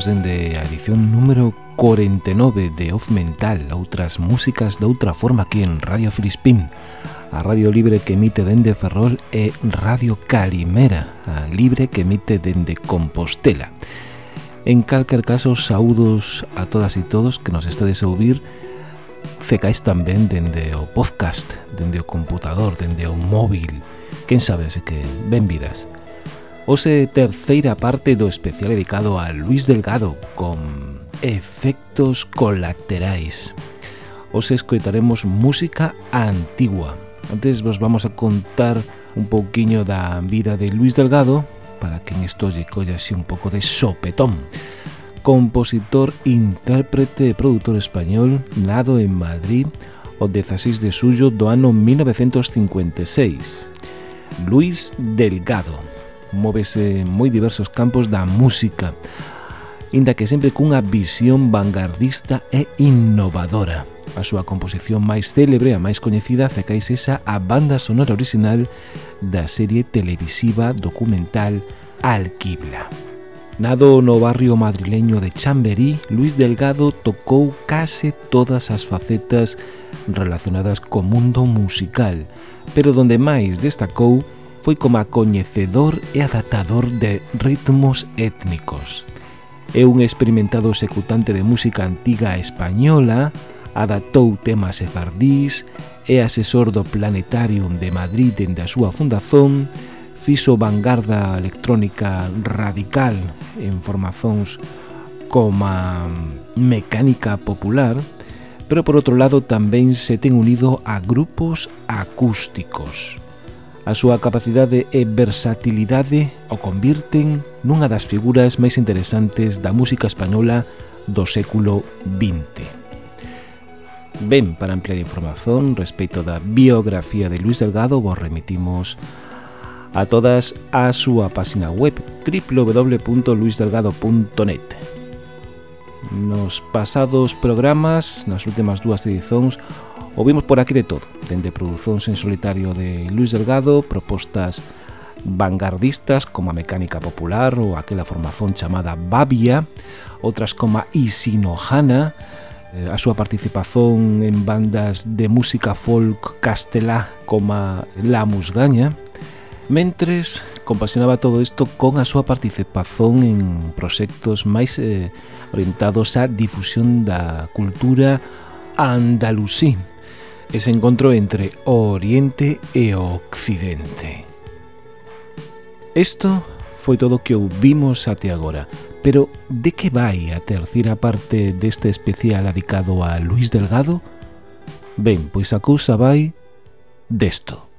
saudos dende a edición número 49 de Off Mental, outras músicas de outra forma aquí en Radio Filispín, a radio libre que emite dende Ferrol e Radio Calimera, a libre que emite dende Compostela. En calquer caso, saudos a todas e todos que nos estades a ouvir cecais tamén dende o podcast, dende o computador, dende o móvil. Quen sabe se que ben vidas. Ose terceira parte do especial dedicado a Luis Delgado con efectos colaterais. Os escoitaremos música antigua. Antes vos vamos a contar un pouquiño da vida de Luis Delgado para que en esto lle colla así un pouco de sopetón. Compositor, intérprete e produtor español, nado en Madrid o 16 de suyo do ano 1956. Luis Delgado móvese en moi diversos campos da música, inda que sempre cunha visión vanguardista e innovadora. A súa composición máis célebre, a máis coñecida, cecais esa a banda sonora original da serie televisiva documental Alquibla. Nado no barrio madrileño de Chamberí, Luis Delgado tocou case todas as facetas relacionadas co mundo musical, pero donde máis destacou foi como coñecedor e adaptador de ritmos étnicos. É un experimentado executante de música antiga española, adaptou temas sefardís, é asesor do Planetarium de Madrid dende a súa fundación, fixo vanguarda electrónica radical en formazóns coma mecánica popular, pero por outro lado tamén se ten unido a grupos acústicos. A súa capacidade e versatilidade o convirten nunha das figuras máis interesantes da música española do século XX. Ben, para ampliar información respecto da biografía de Luis Delgado, vos remitimos a todas a súa página web www.luisdelgado.net Nos pasados programas, nas últimas dúas edicións, ouvimos por aquí de todo, dende produzóns en solitario de Luis Delgado, propostas vanguardistas como a Mecánica Popular ou aquela formación chamada Babia, outras como a Isinohana, eh, a súa participación en bandas de música folk castelá como a La Musgaña, Mentres, compasionaba todo isto con a súa participación en proxectos máis eh, orientados á difusión da cultura andalusí, ese encontro entre o Oriente e o Occidente. Isto foi todo o que ouvimos até agora, pero de que vai a terceira parte deste especial adicado a Luis Delgado? Ben, pois a cousa vai desto.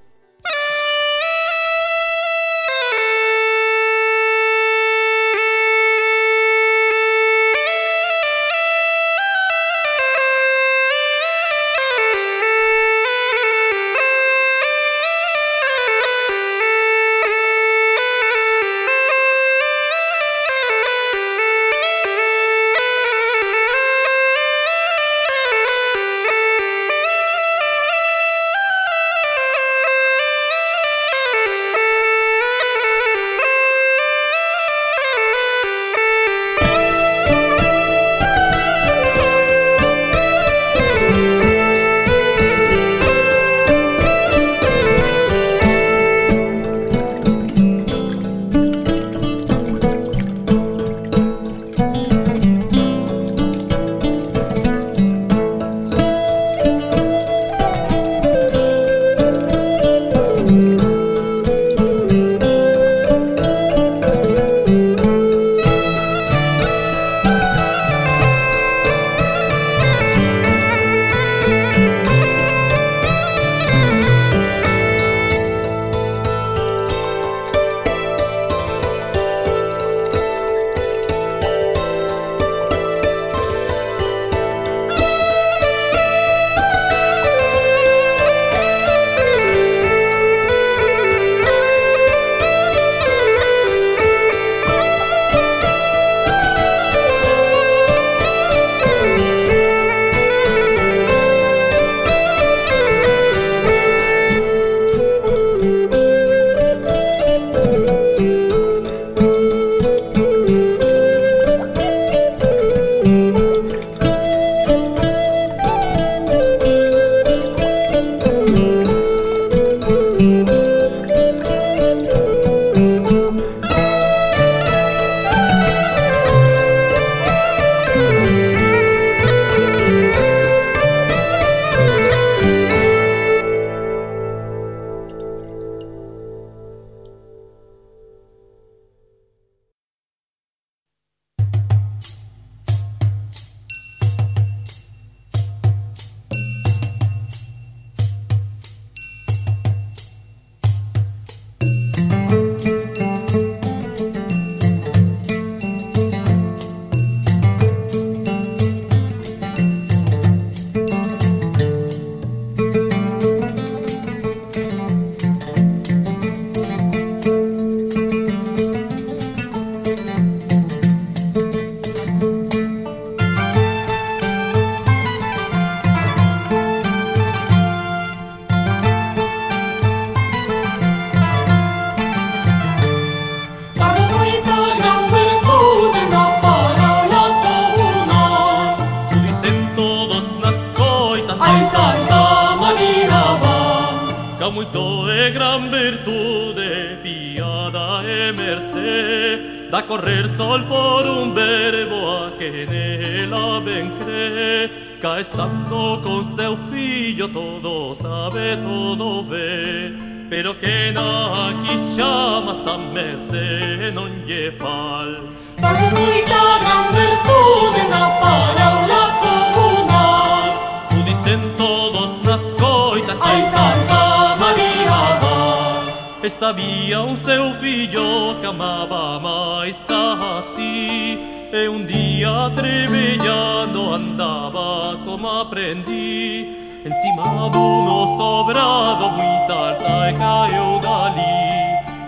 estando con seu fillo todo sabe, todo ve. Pero que na aquí chama a mercé non lle fal Pois moita gran virtude na paraula comunal O dicen todos nas coitas Ai Santa María va Esta vía un seu fillo que amaba máis casi. E un día trevellando andaba como aprendí. Encima duno sobrado muy tarta e caeu dali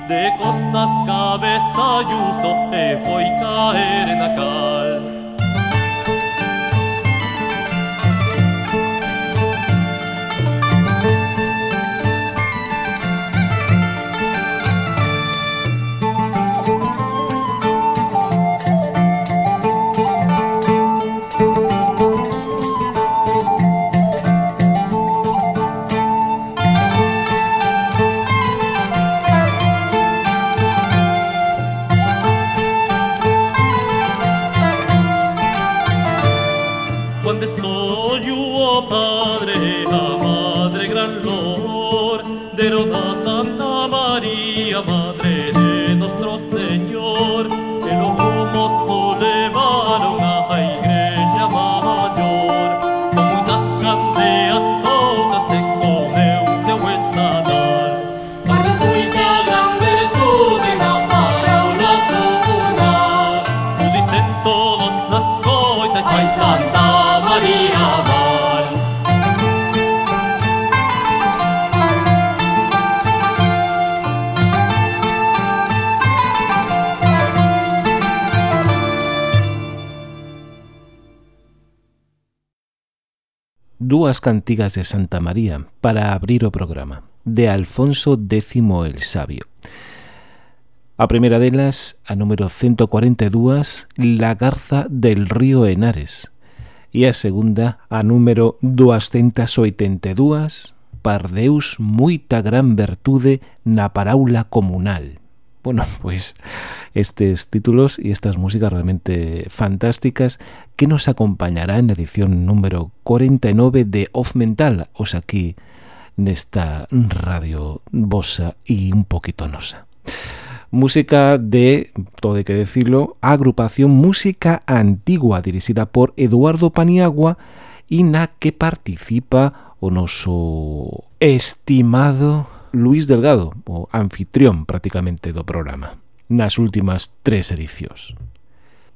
De costas cabeza e uso e foi caer na cal. arroyo, oh Padre, la Madre Gran Lord, de Roda Santa María, Madre dúas cantigas de Santa María para abrir o programa, de Alfonso X el Sabio. A primeira delas, a número 142, La Garza del Río Henares, e a segunda, a número 282, Pardeus moita gran vertude na paraula comunal bueno, pues estos títulos y estas músicas realmente fantásticas que nos acompañará en edición número 49 de Off Mental, os aquí nesta radio bosa e un poquito nosa. Música de, todo hay que decirlo, agrupación Música Antigua, dirixida por Eduardo Paniagua e na que participa o noso estimado Luis Delgado, o anfitrión prácticamente do programa, nas últimas tres edicións.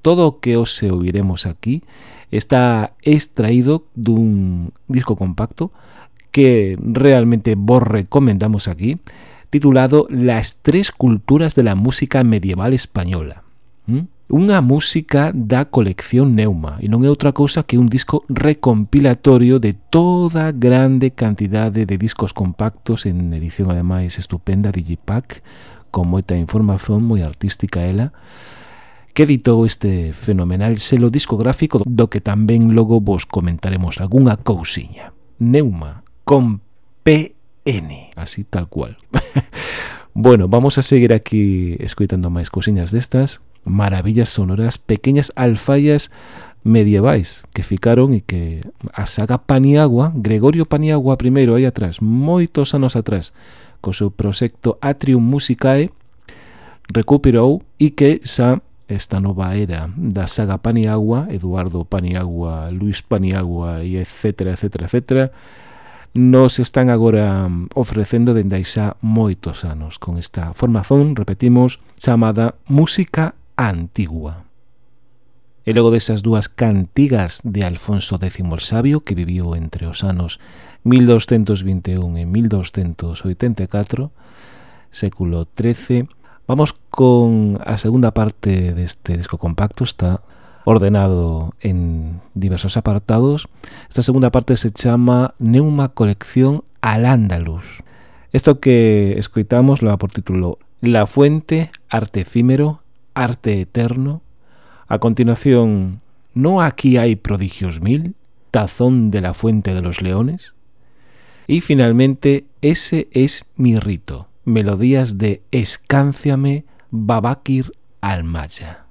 Todo o que os se ouviremos aquí está extraído dun disco compacto que realmente vos recomendamos aquí, titulado Las tres culturas de la música medieval española. Unha música da colección Neuma e non é outra cousa que un disco recompilatorio de toda grande cantidade de discos compactos en edición ademais estupenda Digipack con moita información moi artística ela que editou este fenomenal selo discográfico do que tamén logo vos comentaremos algunha cousiña. Neuma con PN, así tal cual. bueno, vamos a seguir aquí escoitando máis cousiñas destas maravillas sonoras, pequeñas alfaias medievais que ficaron e que a saga Paniagua, Gregorio Paniagua primeiro aí atrás, moitos anos atrás, co seu proxecto Atrium Musicae, recuperou e que xa esta nova era da saga Paniagua, Eduardo Paniagua, Luis Paniagua e etc, etc, etc, nos están agora mm, ofrecendo dende aí xa moitos anos con esta formación, repetimos, chamada Música antigua. E logo desas dúas cantigas de Alfonso X el Sabio, que viviu entre os anos 1221 e 1284, século XIII, vamos con a segunda parte deste disco compacto, está ordenado en diversos apartados. Esta segunda parte se chama Neuma Colección al Andalus. Esto que escoitamos lo por título La fuente, arte efímero, arte eterno. A continuación, ¿no aquí hay prodigios mil? Tazón de la fuente de los leones. Y finalmente, ese es mi rito. Melodías de Escánciame Babakir Almaya.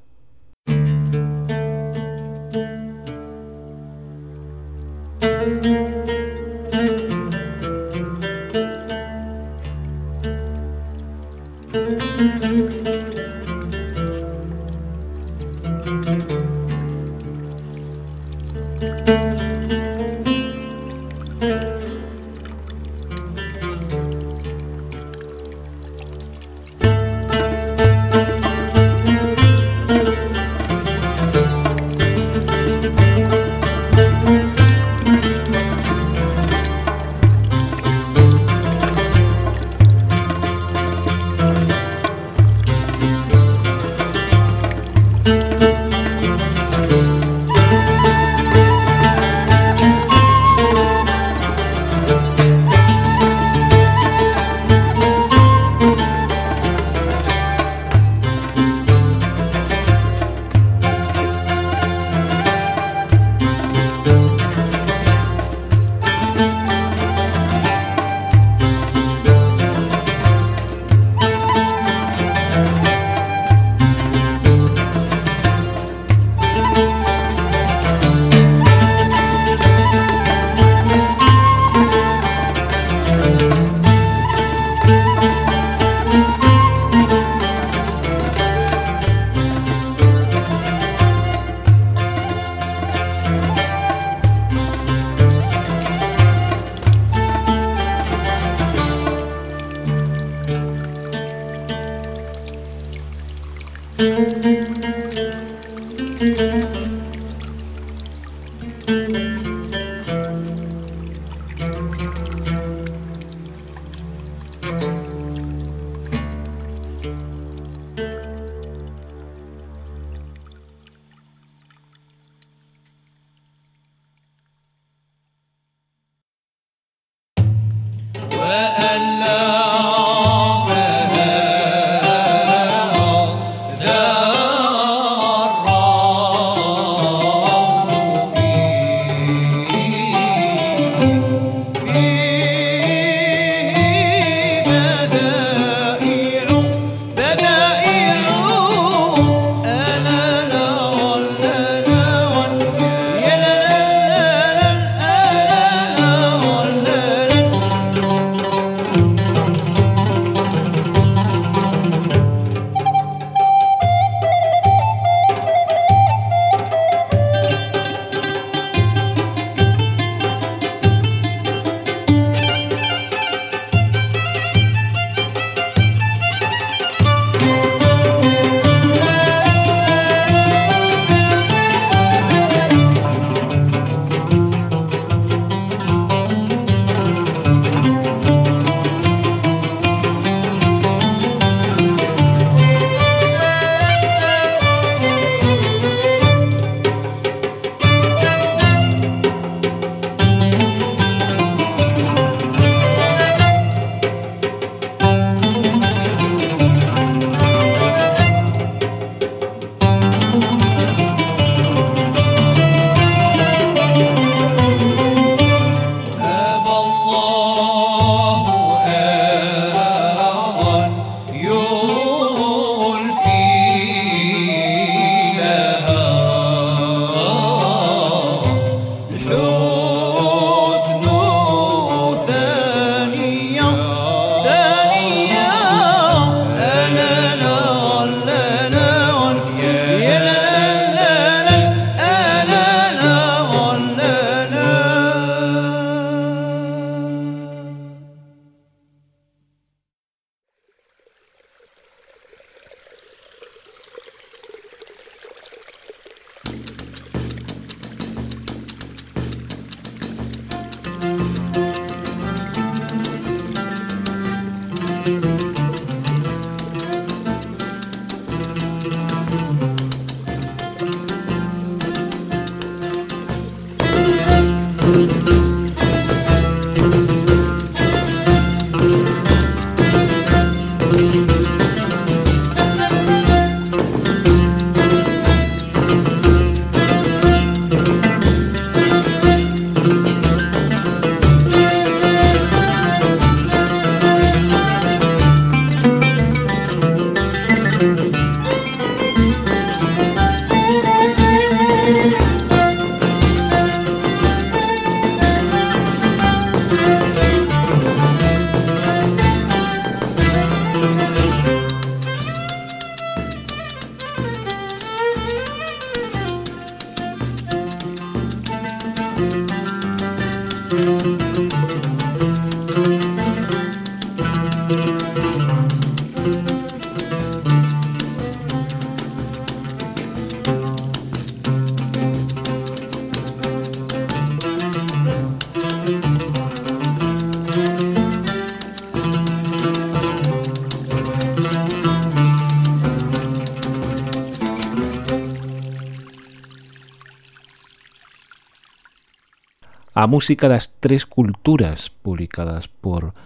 a música das tres culturas publicadas por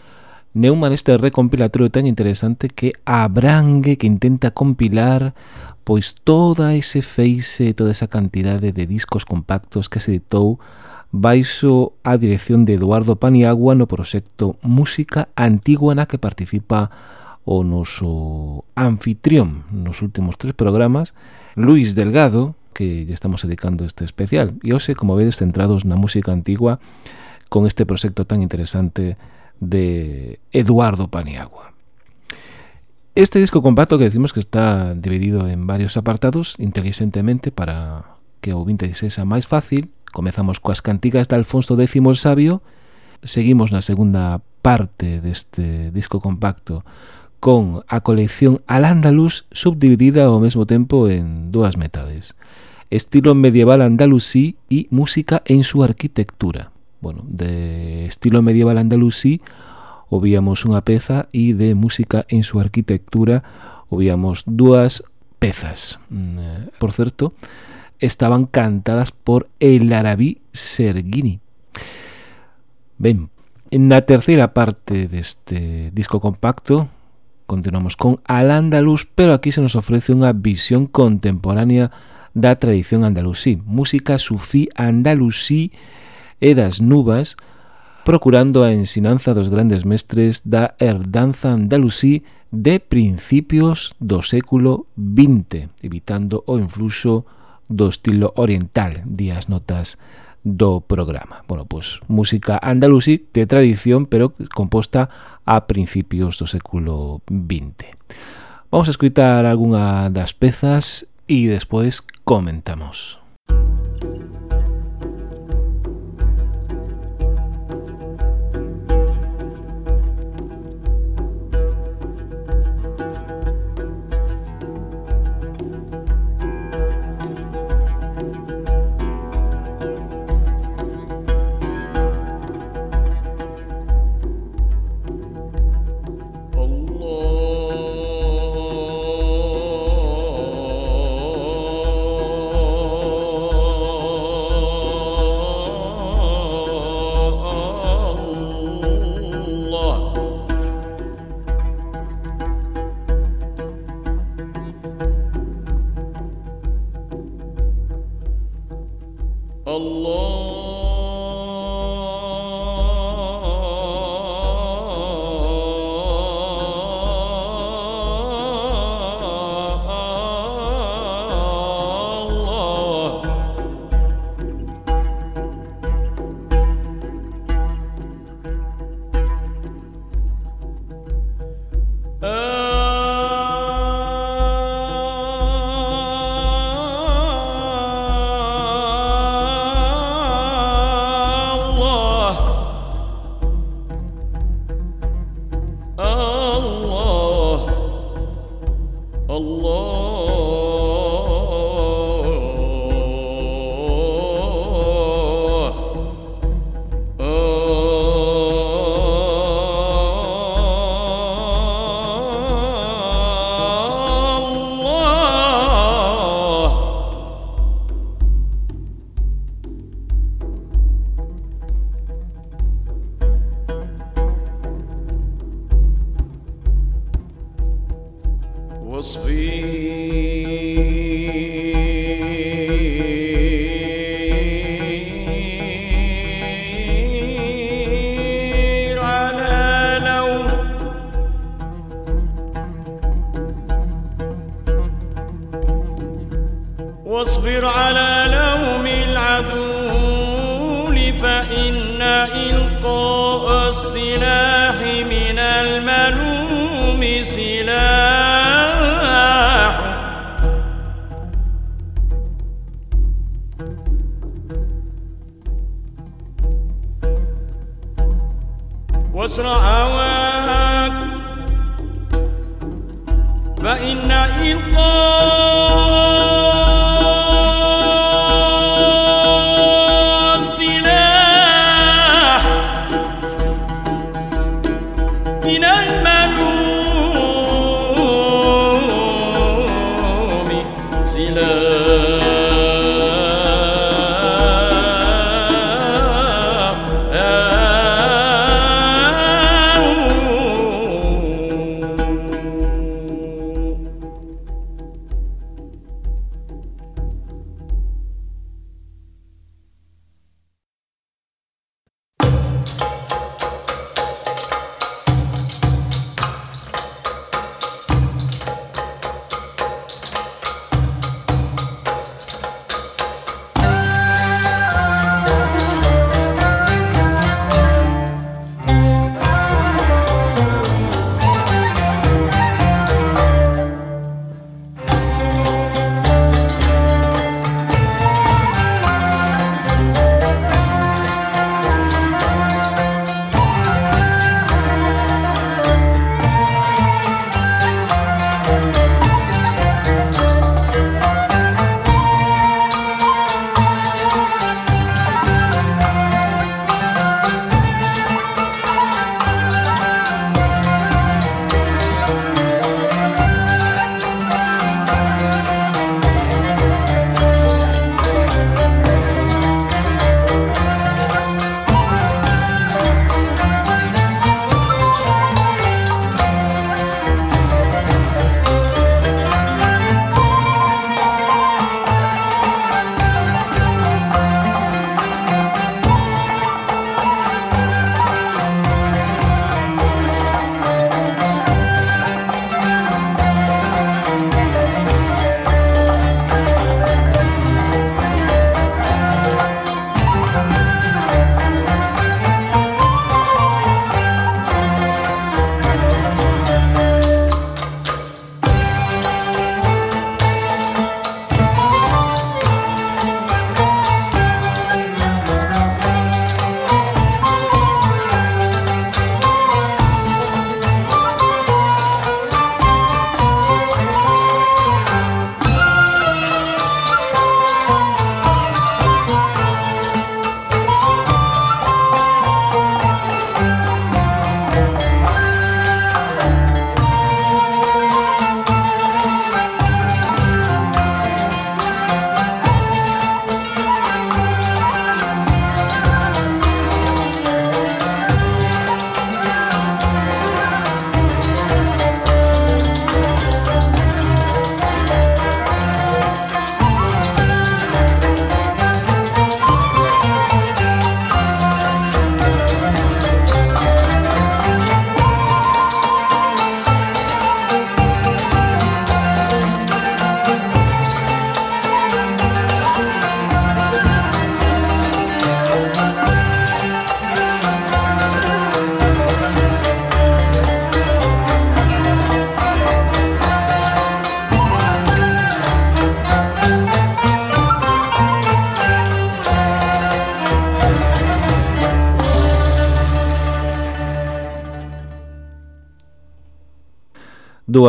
Neumann este recompilatorio tan interesante que abrangue, que intenta compilar pois toda ese feixe, toda esa cantidade de discos compactos que se editou baixo a dirección de Eduardo Paniagua no proxecto Música Antigua na que participa o noso anfitrión nos últimos tres programas, Luis Delgado, que lle estamos dedicando este especial, e hoxe, como vedes, centrados na música antigua con este proxecto tan interesante de Eduardo Paniagua. Este disco compacto que decimos que está dividido en varios apartados, inteligentemente para que o 26 a máis fácil, comezamos coas cantigas de Alfonso X o Sabio, seguimos na segunda parte deste disco compacto con a colección Al Andalus subdividida ao mesmo tempo en dúas metades. Estilo medieval andalusí e música en súa arquitectura bueno, de estilo medieval andalusí obíamos unha peza e de música en súa arquitectura obíamos dúas pezas. Mm, eh, por certo, estaban cantadas por El Arabí Sergini. Ben, na terceira parte deste disco compacto continuamos con Al Andalus, pero aquí se nos ofrece unha visión contemporánea da tradición andalusí, música sufí andalusí e das nubas, procurando a ensinanza dos grandes mestres da herdanza andalusí de principios do século XX, evitando o influxo do estilo oriental, días notas do programa. Bueno, pois música andalusí de tradición, pero composta a principios do século XX. Vamos a escutar algunha das pezas e despois comentamos. Música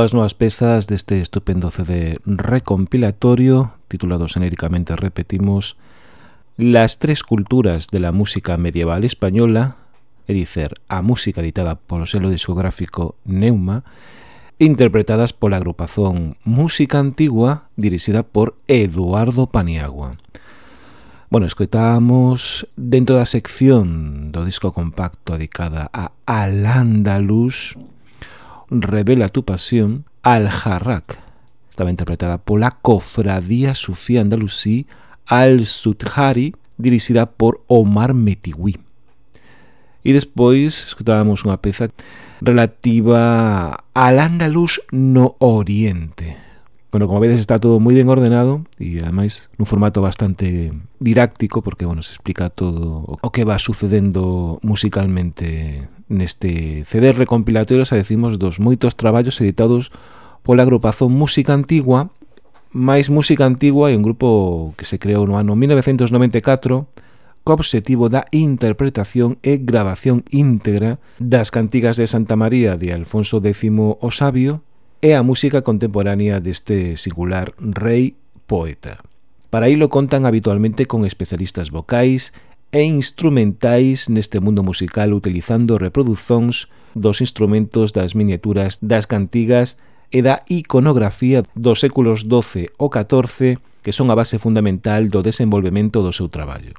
dúas novas pezas deste estupendo CD recompilatorio titulado xenéricamente repetimos Las tres culturas de la música medieval española é dicer, a música editada polo selo discográfico Neuma interpretadas pola agrupación Música Antigua dirixida por Eduardo Paniagua. Bueno, escoitamos dentro da sección do disco compacto dedicada a Al Andalus, Revela tu pasión, Al-Harrak. Estaba interpretada pola Cofradía Sufía Andalusí Al-Sudhari, Dirixida por Omar Metiwi. E despois escutábamos unha peza relativa al Andalus no Oriente. Bueno, como vedes está todo moi ben ordenado e ademais nun formato bastante didáctico porque, bueno, se explica todo o que va sucedendo musicalmente neste CD recompilatorio xa decimos dos moitos traballos editados pola agrupación Música Antigua máis música antigua e un grupo que se creou no ano 1994 co obxectivo da interpretación e grabación íntegra das cantigas de Santa María de Alfonso X o Sabio e a música contemporánea deste singular rei poeta. Para ilo contan habitualmente con especialistas vocais, e instrumentais neste mundo musical utilizando reproduzóns dos instrumentos das miniaturas das cantigas e da iconografía dos séculos XII ou XIV que son a base fundamental do desenvolvemento do seu traballo.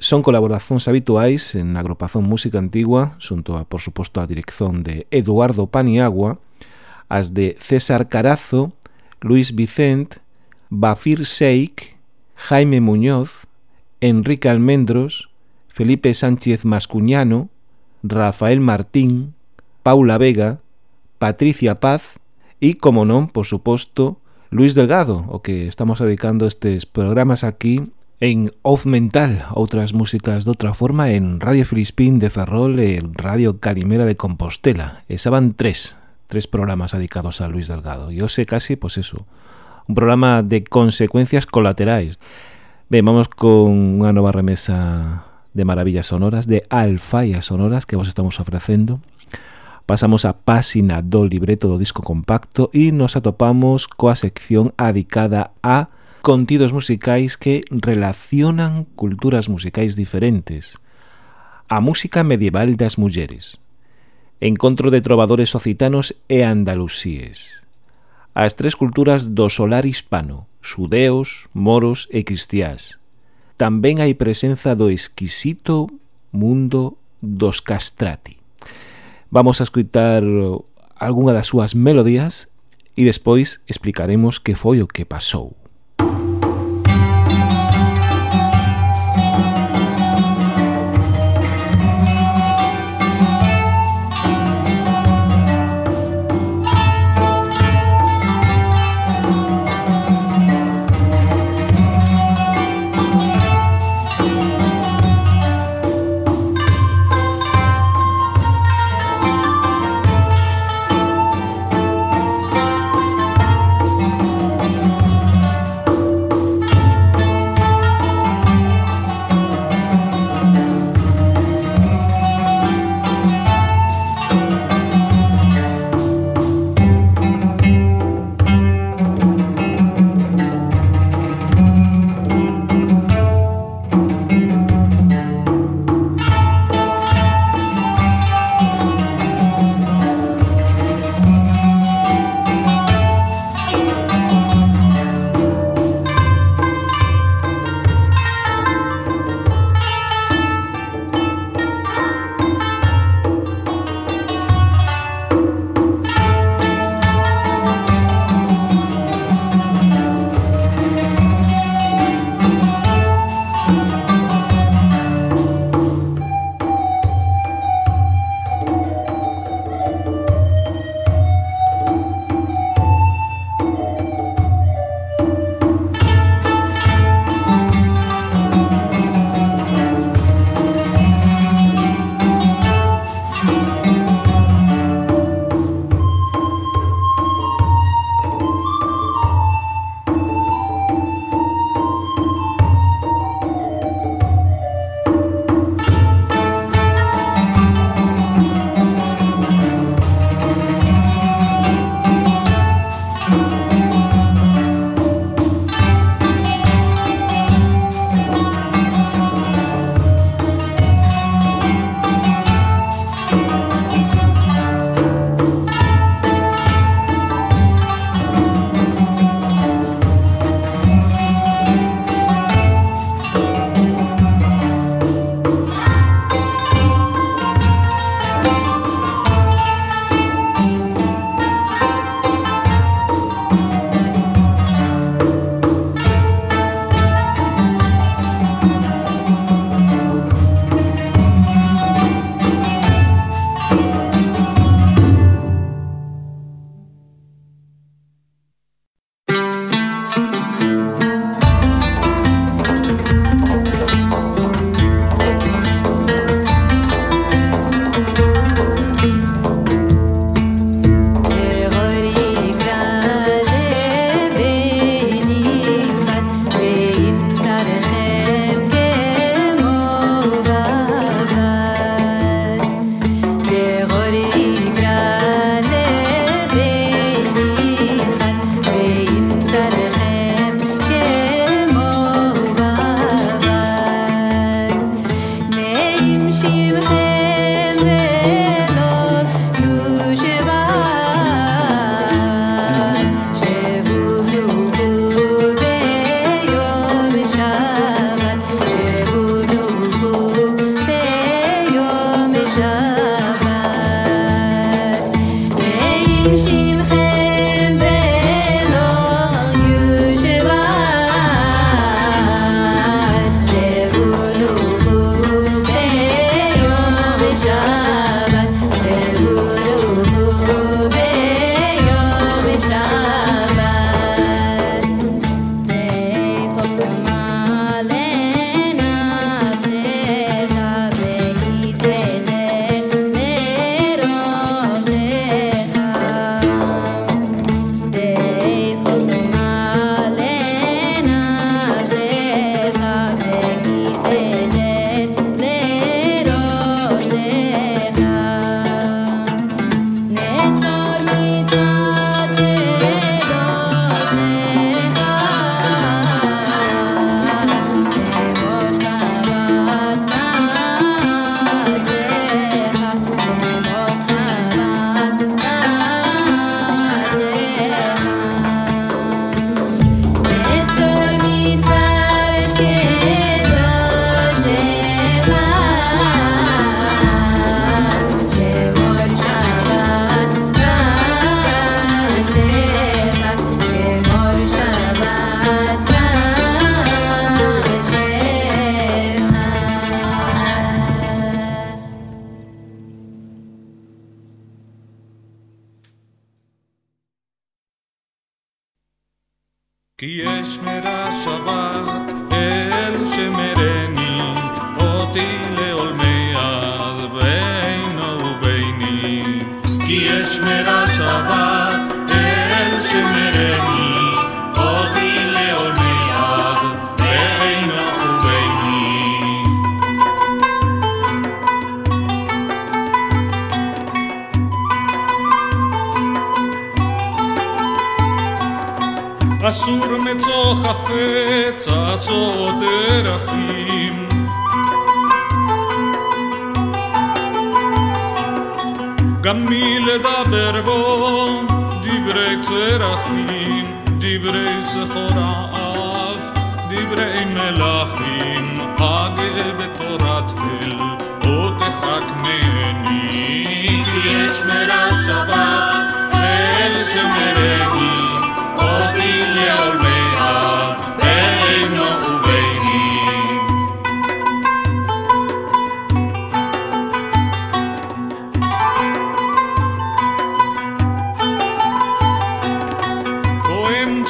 Son colaboracións habituais en agrupación música antigua, xunto a, por suposto, a dirección de Eduardo Paniagua, as de César Carazo, Luis Vicente, Bafir Seik, Jaime Muñoz, Enrique Almendros, Felipe Sánchez Mascuñano, Rafael Martín, Paula Vega, Patricia Paz e, como non, por suposto, Luis Delgado, o que estamos dedicando estes programas aquí en Off Mental, outras músicas de outra forma en Radio Filispín de Ferrol e Radio Calimera de Compostela. E van tres, tres programas dedicados a Luis Delgado. E hoxe casi, pues eso, un programa de consecuencias colaterais. Ben, vamos con unha nova remesa de maravillas sonoras, de alfaias sonoras que vos estamos ofrecendo. Pasamos á páxina do libreto do disco compacto e nos atopamos coa sección adicada a contidos musicais que relacionan culturas musicais diferentes. A música medieval das mulleres. Encontro de trovadores occitanos e andalusíes. As tres culturas do solar hispano xudeos, moros e cristiás. Tamén hai presenza do exquisito mundo dos castrati. Vamos a escutar algunha das súas melodías e despois explicaremos que foi o que pasou.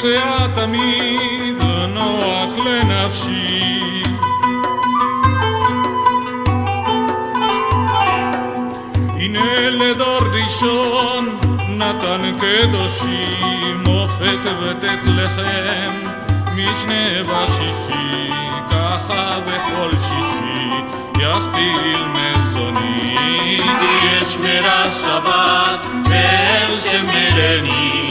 אמצאה תמיד נוח לנפשי. הנה לדור ראשון נתן קדושים מופת ותת לחם משנה בשישי ככה בכל שישי יכפיל מזוני יש מרע שבת ואל שמרני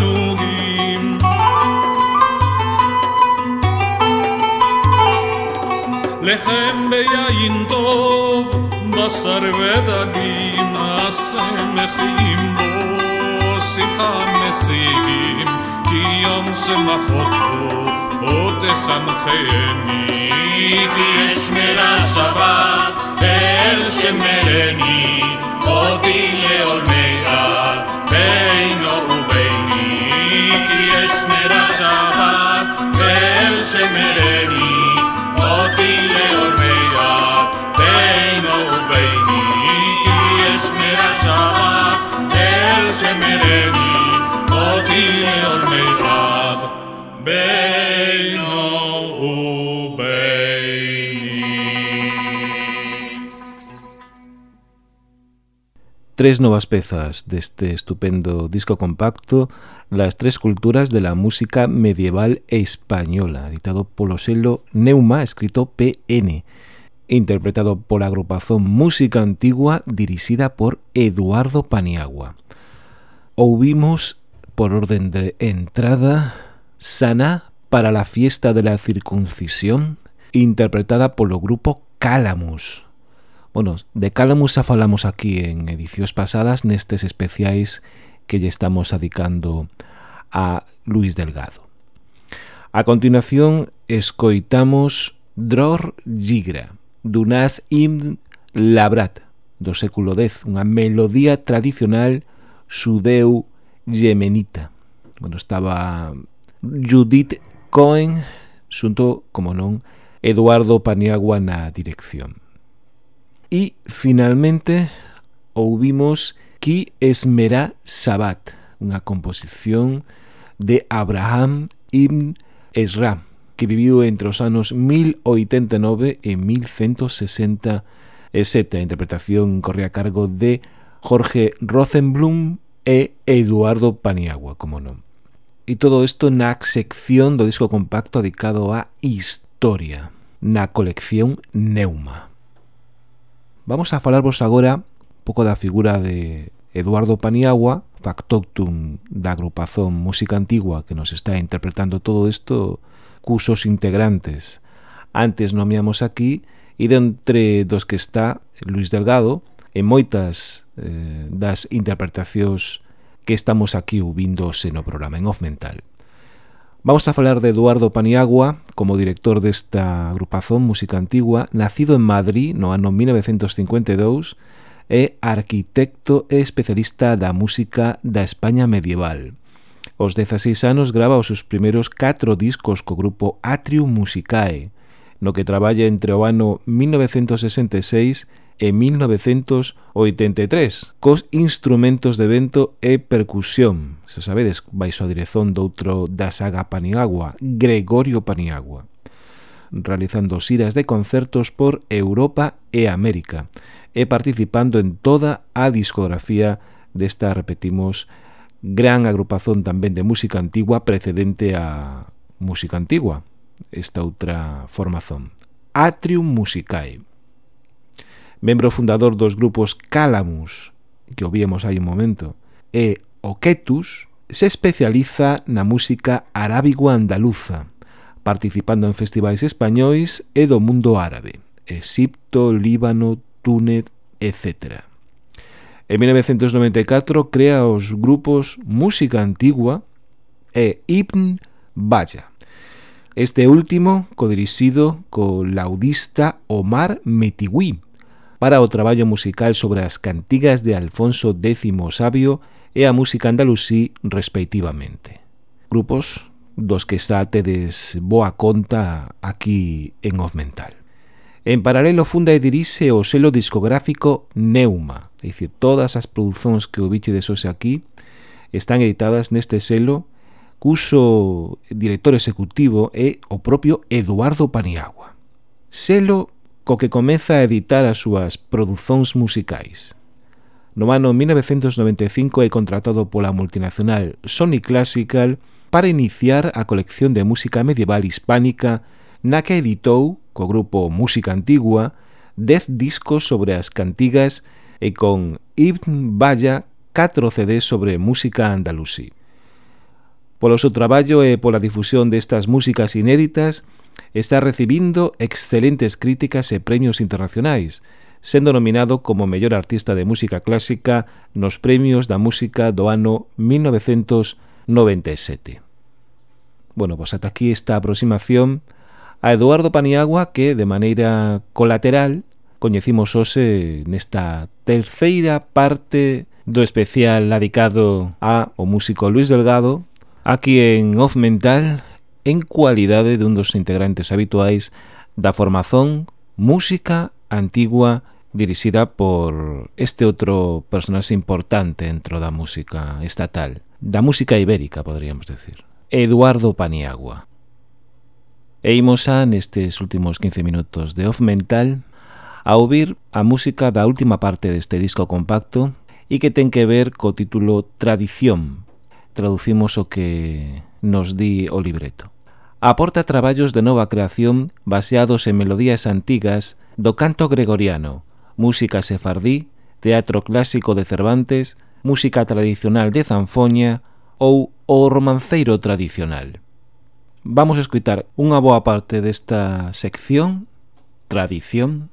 לחם ביין טוב, בשר ודגים, השמחים בו, שמחה משיגים, כי יום שמחות בו, או תשמחני, כי יש מרע שבת, אל שמרני, אותי לעולמי עד, בינו וביני, כי יש מרע שבת, אל שמרני, Tres nuevas piezas de este estupendo disco compacto, Las tres culturas de la música medieval e española, editado por Oselo Neuma, escrito PN interpretado por la agrupación Música Antigua dirigida por Eduardo Paniagua. Ouvimos, por orden de entrada, Sana para la fiesta de la circuncisión, interpretada por el grupo Calamus. Bueno, de Calamus xa falamos aquí en edicións pasadas nestes especiais que lle estamos adicando a Luis Delgado. A continuación, escoitamos Dror Gigra, Dunas Im Labrat, do século X, unha melodía tradicional xudeu yemenita. Bueno, estaba Judith Cohen xunto, como non, Eduardo Paniagua na dirección. E, finalmente, ouvimos Ki Esmerá Sabat, unha composición de Abraham ibn Esra, que viviu entre os anos 1089 e 1167. A interpretación corre a cargo de Jorge Rosenblum e Eduardo Paniagua, como non. E todo isto na sección do disco compacto dedicado a Historia, na colección Neuma. Vamos a falarvos agora un pouco da figura de Eduardo Paniagua, factotum da agrupación Música Antigua que nos está interpretando todo isto, cursos integrantes. Antes nomeamos aquí e de entre dos que está Luis Delgado, en moitas eh, das interpretacións que estamos aquí ubindose no programa en Off Mental. Vamos a falar de Eduardo Paniagua como director desta agrupazón Música Antigua, nacido en Madrid no ano 1952 e arquitecto e especialista da música da España medieval. Os 16 anos grava os seus primeiros 4 discos co grupo Atrium Musicae, no que traballa entre o ano 1966 e 1983 cos instrumentos de vento e percusión. Se sabedes, baixo a dirección doutro da saga Paniagua, Gregorio Paniagua realizando xiras de concertos por Europa e América e participando en toda a discografía desta, repetimos, gran agrupación tamén de música antigua precedente a música antigua, esta outra formazón. Atrium Musicae membro fundador dos grupos Calamus, que ovíamos hai un momento, e Oquetus, se especializa na música arábigo-andaluza, participando en festivais españois e do mundo árabe, Egipto, Líbano, Túnez, etc. En 1994 crea os grupos Música Antigua e Ibn Baya. Este último codirixido co laudista Omar Metiwi, para o traballo musical sobre as cantigas de Alfonso X Sabio e a música andalusí respectivamente. Grupos dos que xa tedes boa conta aquí en Off Mental. En paralelo funda e dirixe o selo discográfico Neuma, é dicir, todas as produzóns que o biche de hoxe aquí están editadas neste selo cuso director executivo é o propio Eduardo Paniagua. Selo co que comeza a editar as súas produzóns musicais. No ano 1995 é contratado pola multinacional Sony Classical para iniciar a colección de música medieval hispánica na que editou, co grupo Música Antigua, dez discos sobre as cantigas e con Ibn Baya 4 CDs sobre música andalusí. Polo seu traballo e pola difusión destas músicas inéditas, está recibindo excelentes críticas e premios internacionais, sendo nominado como mellor artista de música clásica nos premios da música do ano 1997. Bueno, pois ata aquí esta aproximación a Eduardo Paniagua que de maneira colateral coñecimos hoxe nesta terceira parte do especial dedicado a o músico Luis Delgado aquí en Off Mental en cualidade dun dos integrantes habituais da formazón Música Antigua dirixida por este outro personaxe importante dentro da música estatal, da música ibérica, poderíamos decir, Eduardo Paniagua. E imos a, nestes últimos 15 minutos de Off Mental, a ouvir a música da última parte deste disco compacto e que ten que ver co título Tradición. Traducimos o que nos di o libreto. Aporta traballos de nova creación baseados en melodías antigas do canto gregoriano, música sefardí, teatro clásico de Cervantes, música tradicional de Zanfoña ou o romanceiro tradicional. Vamos a escutar unha boa parte desta sección, tradición,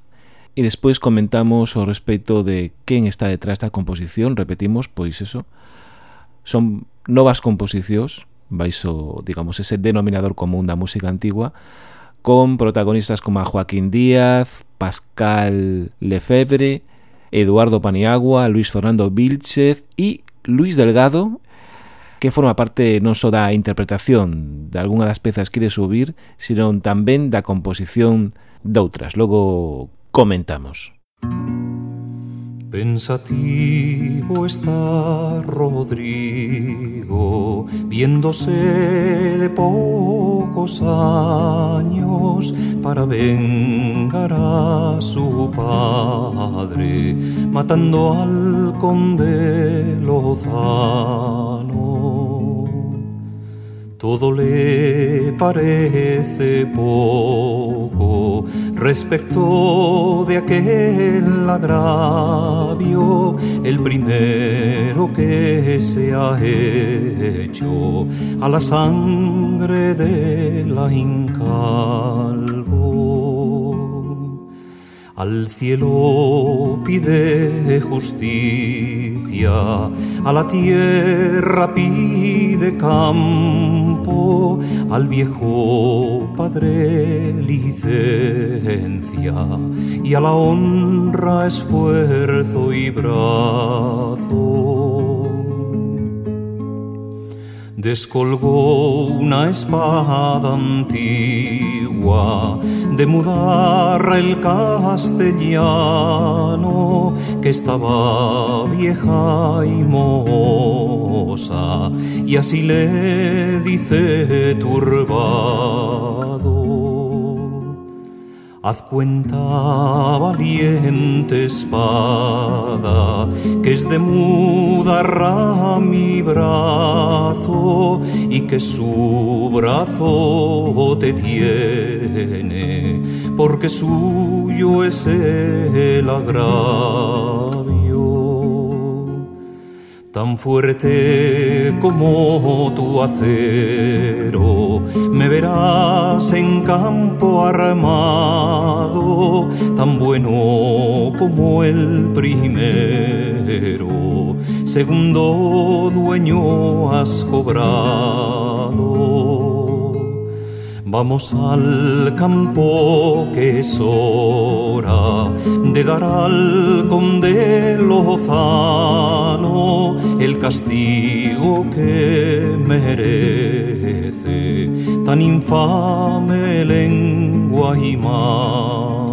e despois comentamos o respecto de quen está detrás da composición, repetimos, pois eso, son novas composicións baixo, digamos, ese denominador común da música antigua, con protagonistas como a Joaquín Díaz, Pascal Lefebvre, Eduardo Paniagua, Luis Fernando Vilchez e Luis Delgado, que forma parte non só da interpretación de algunha das pezas que de subir, sino tamén da composición doutras. Logo comentamos. Música Pensativo está Rodrigo, viéndose de pocos años para vengar a su padre, matando al conde Lozano. Todo le parece poco respecto de aquel agravio, el primero que se ha hecho a la sangre de la incalvo. Al cielo pide justicia, a la tierra pide campo al viejo padre licencia y a la honra esfuerzo y brazo. Descolgó una espada antigua de mudar el castellano que estaba vieja y moza y así le dice turbado Haz cuenta, valiente espada, que es de mudarra mi brazo y que su brazo te tiene, porque suyo es el agravio tan fuerte como tu acero, me verás en campo armado, tan bueno como el primero, segundo dueño has cobrado. Vamos al campo que es hora de dar al conde Lozano el castigo que merece tan infame lengua y mano.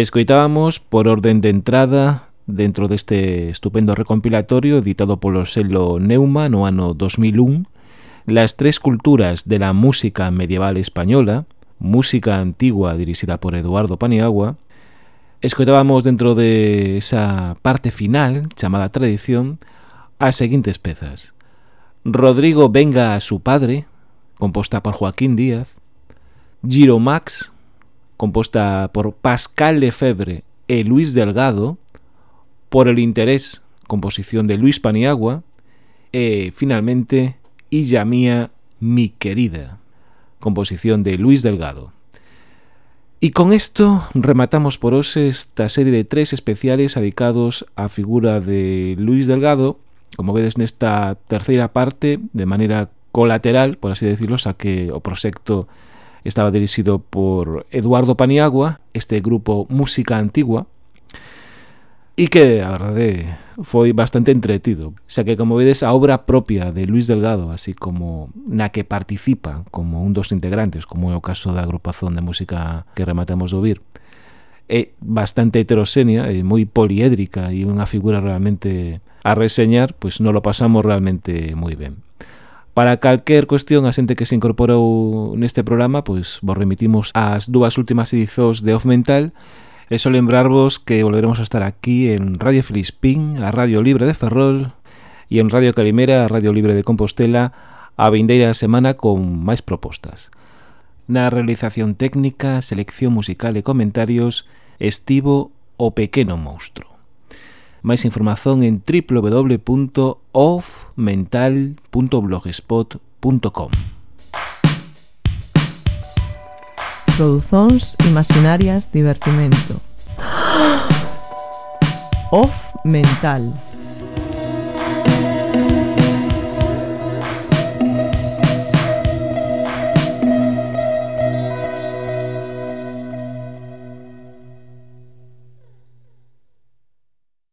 Escoitábamos por orden de entrada dentro deste estupendo recompilatorio editado polo selo Neuma no ano 2001 Las tres culturas de la música medieval española música antigua dirixida por Eduardo Paniagua. Escoitábamos dentro de esa parte final chamada tradición as seguintes pezas. Rodrigo venga a su padre composta por Joaquín Díaz. Giro Max composta por Pascal Lefebvre e Luis Delgado, por el interés, composición de Luis Paniagua, e finalmente Illa Mía, mi querida, composición de Luis Delgado. E con isto rematamos por hoxe esta serie de tres especiales dedicados á figura de Luis Delgado, como vedes nesta terceira parte, de maneira colateral, por así decirlo, xa que o proxecto Estaba dirixido por Eduardo Paniagua, este grupo Música Antigua, e que, a verdade, eh, foi bastante entretido, xa que, como vedes, a obra propia de Luis Delgado, así como na que participa como un dos integrantes, como é o caso da agrupación de música que rematamos de ouvir, é bastante heteroxénea, é moi poliédrica e unha figura realmente a reseñar, pois non lo pasamos realmente moi ben. Para calquer cuestión, a xente que se incorporou neste programa, pois vos remitimos ás dúas últimas edizóns de Off Mental, e só lembrarvos que volveremos a estar aquí en Radio Filispín, a Radio Libre de Ferrol, e en Radio Calimera, a Radio Libre de Compostela, a vindeira semana con máis propostas. Na realización técnica, selección musical e comentarios, estivo o pequeno monstruo. Máis información en www.offmental.blogspot.com Produzóns imaginarias divertimento. Off Mental.